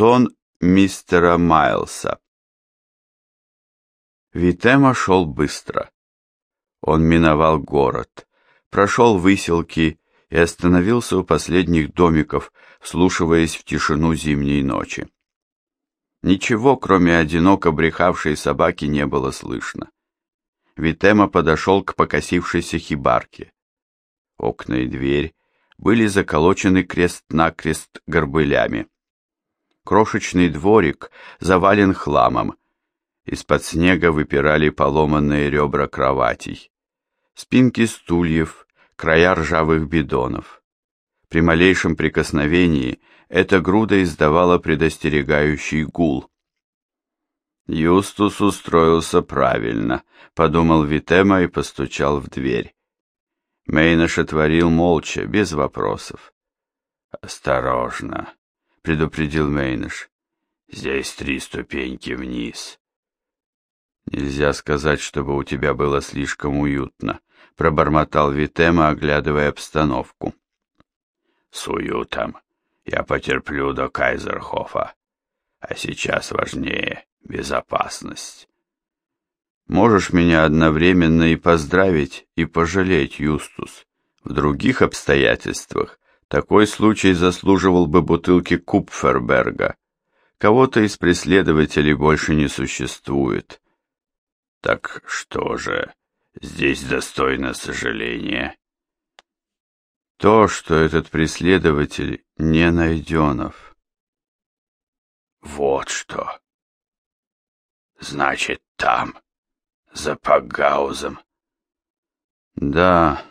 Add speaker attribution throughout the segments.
Speaker 1: Сон мистера Майлса. Витема шел быстро. Он миновал город, прошел выселки и остановился у последних домиков, вслушиваясь в тишину зимней ночи. Ничего, кроме одиноко брехавшей собаки, не было слышно. Витема подошел к покосившейся хибарке. Окна и дверь были заколочены крест-накрест горбылями. Крошечный дворик завален хламом. Из-под снега выпирали поломанные ребра кроватей. Спинки стульев, края ржавых бидонов. При малейшем прикосновении эта груда издавала предостерегающий гул. Юстус устроился правильно, подумал Витема и постучал в дверь. Мейнаш отворил молча, без вопросов. «Осторожно», — предупредил Мейнаш. «Здесь три ступеньки вниз». «Нельзя сказать, чтобы у тебя было слишком уютно», — пробормотал Витема, оглядывая обстановку. «С уютом я потерплю до Кайзерхофа, а сейчас важнее безопасность». Можешь меня одновременно и поздравить, и пожалеть, Юстус. В других обстоятельствах такой случай заслуживал бы бутылки Купферберга. Кого-то из преследователей больше не существует. Так что же, здесь достойно сожаления? То, что этот преследователь не найденов. Вот что. Значит, там за Пагаузом. Да,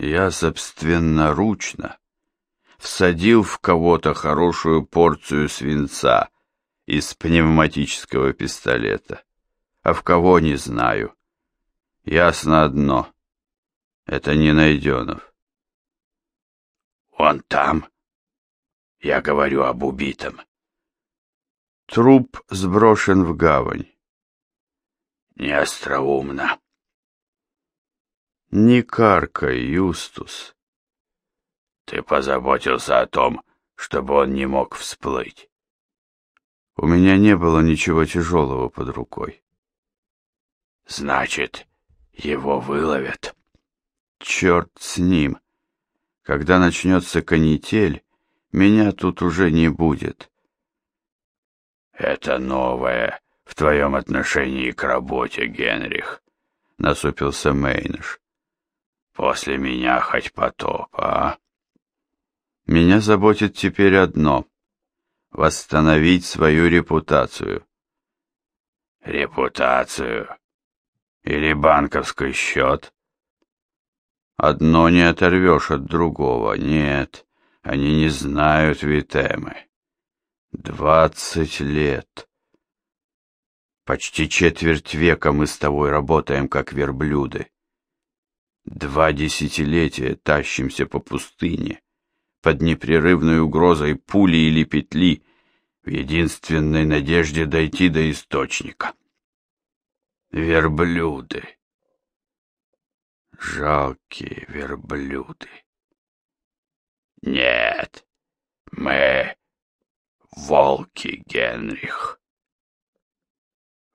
Speaker 1: я собственноручно всадил в кого-то хорошую порцию свинца из пневматического пистолета, а в кого не знаю. Ясно одно — это не Найденов. Он там. Я говорю об убитом. Труп сброшен в гавань неостроумно. Не каркай, Юстус. Ты позаботился о том, чтобы он не мог всплыть. У меня не было ничего тяжелого под рукой. Значит, его выловят. Черт с ним. Когда начнется канитель, меня тут уже не будет. Это новое в твоем отношении к работе, Генрих, — насупился Мейнш. После меня хоть потоп, а? Меня заботит теперь одно — восстановить свою репутацию. Репутацию? Или банковский счет? Одно не оторвешь от другого, нет, они не знают Витемы. Двадцать лет. Почти четверть века мы с тобой работаем, как верблюды. Два десятилетия тащимся по пустыне, под непрерывной угрозой пули или петли, в единственной надежде дойти до источника. Верблюды. Жалкие верблюды. Нет, мы волки, Генрих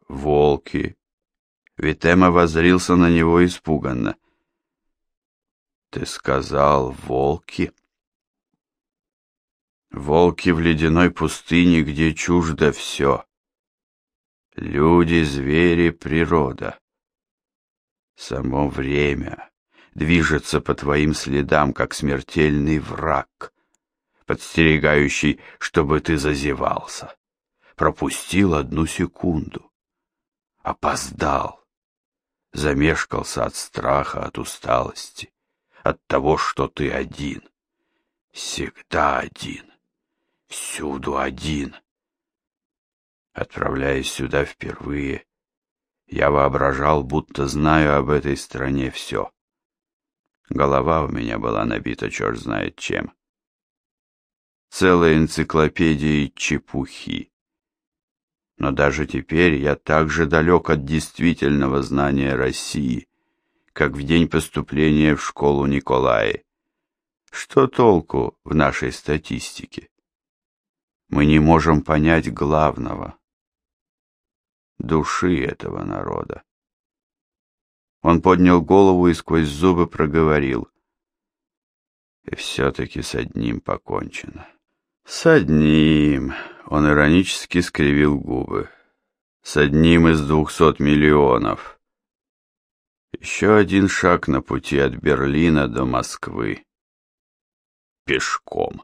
Speaker 1: волки. Витема воззрился на него испуганно. Ты сказал волки? Волки в ледяной пустыне, где чуждо все. Люди, звери, природа. Само время движется по твоим следам, как смертельный враг, подстерегающий, чтобы ты зазевался. Пропустил одну секунду опоздал, замешкался от страха, от усталости, от того, что ты один, всегда один, всюду один. Отправляясь сюда впервые, я воображал, будто знаю об этой стране все. Голова у меня была набита черт знает чем. Целая энциклопедия чепухи но даже теперь я так же далек от действительного знания России, как в день поступления в школу Николаи. Что толку в нашей статистике? мы не можем понять главного — души этого народа. Он поднял голову и сквозь зубы проговорил. И все-таки с одним покончено. С одним, он иронически скривил губы. С одним из двухсот миллионов. Еще один шаг на пути от Берлина до Москвы. Пешком.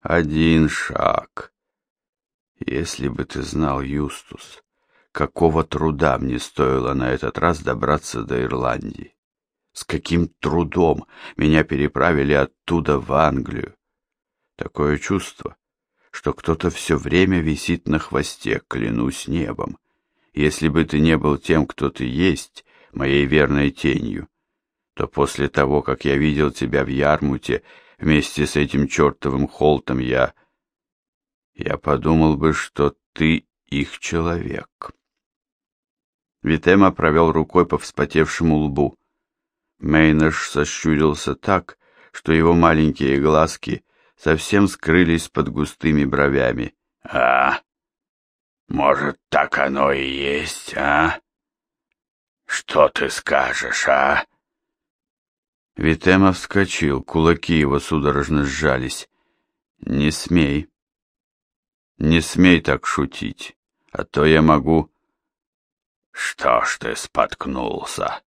Speaker 1: Один шаг. Если бы ты знал, Юстус, какого труда мне стоило на этот раз добраться до Ирландии. С каким трудом меня переправили оттуда в Англию. Такое чувство, что кто-то все время висит на хвосте, клянусь небом. Если бы ты не был тем, кто ты есть, моей верной тенью, то после того, как я видел тебя в Ярмуте вместе с этим чертовым Холтом, я... Я подумал бы, что ты их человек. Витема провел рукой по вспотевшему лбу. Мейнаш сощурился так, что его маленькие глазки совсем скрылись под густыми бровями. «А, может, так оно и есть, а? Что ты скажешь, а?» Витема вскочил, кулаки его судорожно сжались. «Не смей. Не смей так шутить, а то я могу...» «Что ж ты споткнулся?»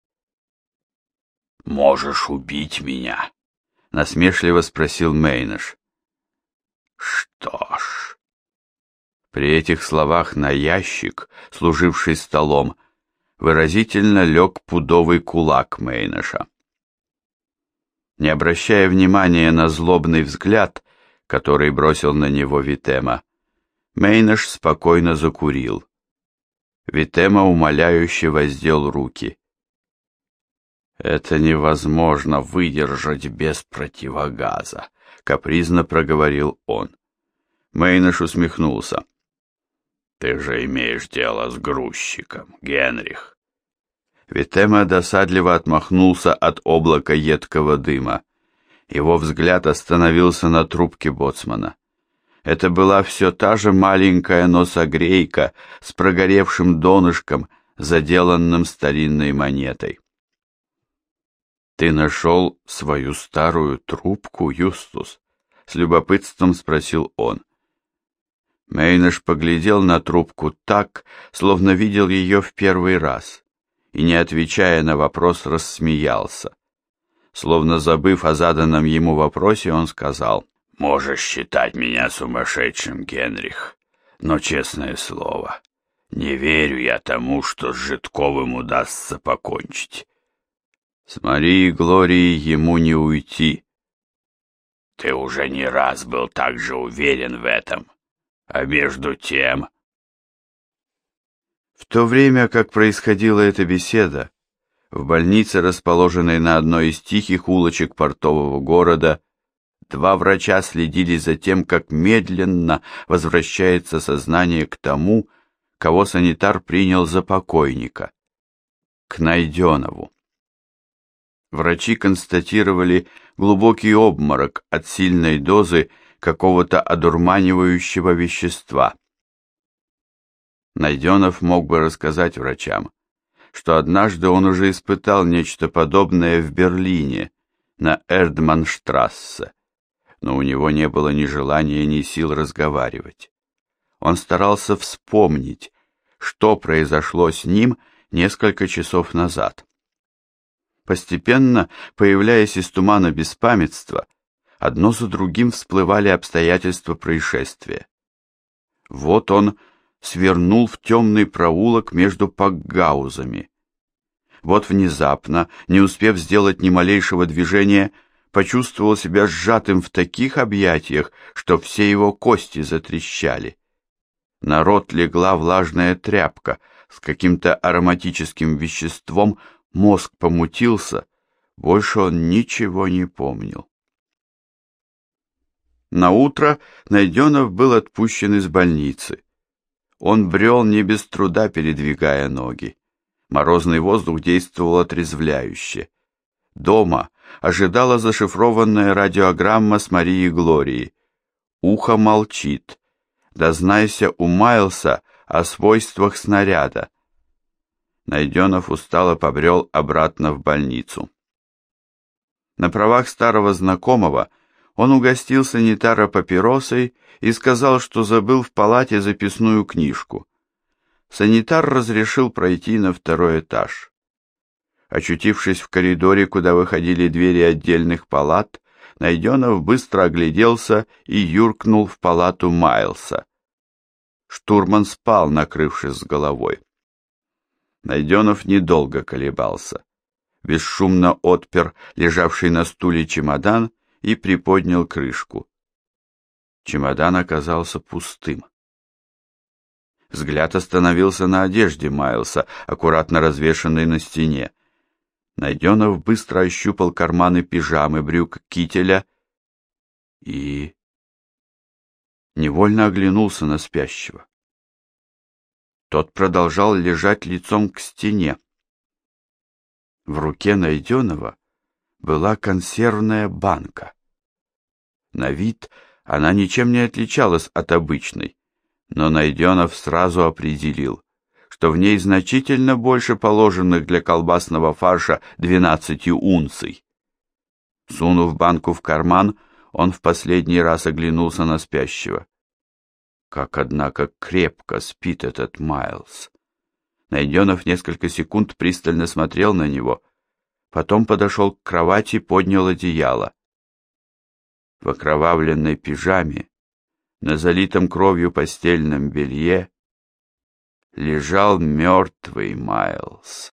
Speaker 1: «Можешь убить меня?» — насмешливо спросил Мейнаш. «Что ж...» При этих словах на ящик, служивший столом, выразительно лег пудовый кулак Мейнаша. Не обращая внимания на злобный взгляд, который бросил на него Витема, Мейнаш спокойно закурил. Витема умоляюще воздел руки. «Это невозможно выдержать без противогаза», — капризно проговорил он. Мейнаш усмехнулся. «Ты же имеешь дело с грузчиком, Генрих». Витема досадливо отмахнулся от облака едкого дыма. Его взгляд остановился на трубке боцмана. Это была все та же маленькая носогрейка с прогоревшим донышком, заделанным старинной монетой. «Ты нашел свою старую трубку, Юстус?» — с любопытством спросил он. Мейнеш поглядел на трубку так, словно видел ее в первый раз, и, не отвечая на вопрос, рассмеялся. Словно забыв о заданном ему вопросе, он сказал, Можешь считать меня сумасшедшим, Генрих, но, честное слово, не верю я тому, что с Житковым удастся покончить. С Марией Глорией ему не уйти. Ты уже не раз был так же уверен в этом. А между тем... В то время, как происходила эта беседа, в больнице, расположенной на одной из тихих улочек портового города, Два врача следили за тем, как медленно возвращается сознание к тому, кого санитар принял за покойника, к Найденову. Врачи констатировали глубокий обморок от сильной дозы какого-то одурманивающего вещества. Найденов мог бы рассказать врачам, что однажды он уже испытал нечто подобное в Берлине, на Эрдманштрассе но у него не было ни желания, ни сил разговаривать. Он старался вспомнить, что произошло с ним несколько часов назад. Постепенно, появляясь из тумана беспамятства, одно за другим всплывали обстоятельства происшествия. Вот он свернул в темный проулок между пакгаузами. Вот внезапно, не успев сделать ни малейшего движения, почувствовал себя сжатым в таких объятиях, что все его кости затрещали. На рот легла влажная тряпка с каким-то ароматическим веществом, мозг помутился, больше он ничего не помнил. На утро Найденов был отпущен из больницы. Он брел не без труда, передвигая ноги. Морозный воздух действовал отрезвляюще. Дома ожидала зашифрованная радиограмма с Марией Глории. Ухо молчит. дознайся у Майлса о свойствах снаряда. Найденов устало побрел обратно в больницу. На правах старого знакомого он угостил санитара папиросой и сказал, что забыл в палате записную книжку. Санитар разрешил пройти на второй этаж. Очутившись в коридоре, куда выходили двери отдельных палат, Найденов быстро огляделся и юркнул в палату Майлса. Штурман спал, накрывшись с головой. Найденов недолго колебался. Бесшумно отпер лежавший на стуле чемодан и приподнял крышку. Чемодан оказался пустым. Взгляд остановился на одежде Майлса, аккуратно развешанной на стене. Найденов быстро ощупал карманы пижамы, брюк, кителя и... невольно оглянулся на спящего. Тот продолжал лежать лицом к стене. В руке Найденова была консервная банка. На вид она ничем не отличалась от обычной, но Найденов сразу определил, что в ней значительно больше положенных для колбасного фарша 12 унций. Сунув банку в карман, он в последний раз оглянулся на спящего. Как, однако, крепко спит этот Майлз. Найденов несколько секунд пристально смотрел на него, потом подошел к кровати, поднял одеяло. В окровавленной пижаме, на залитом кровью постельном белье, лежал мертвый Майлз.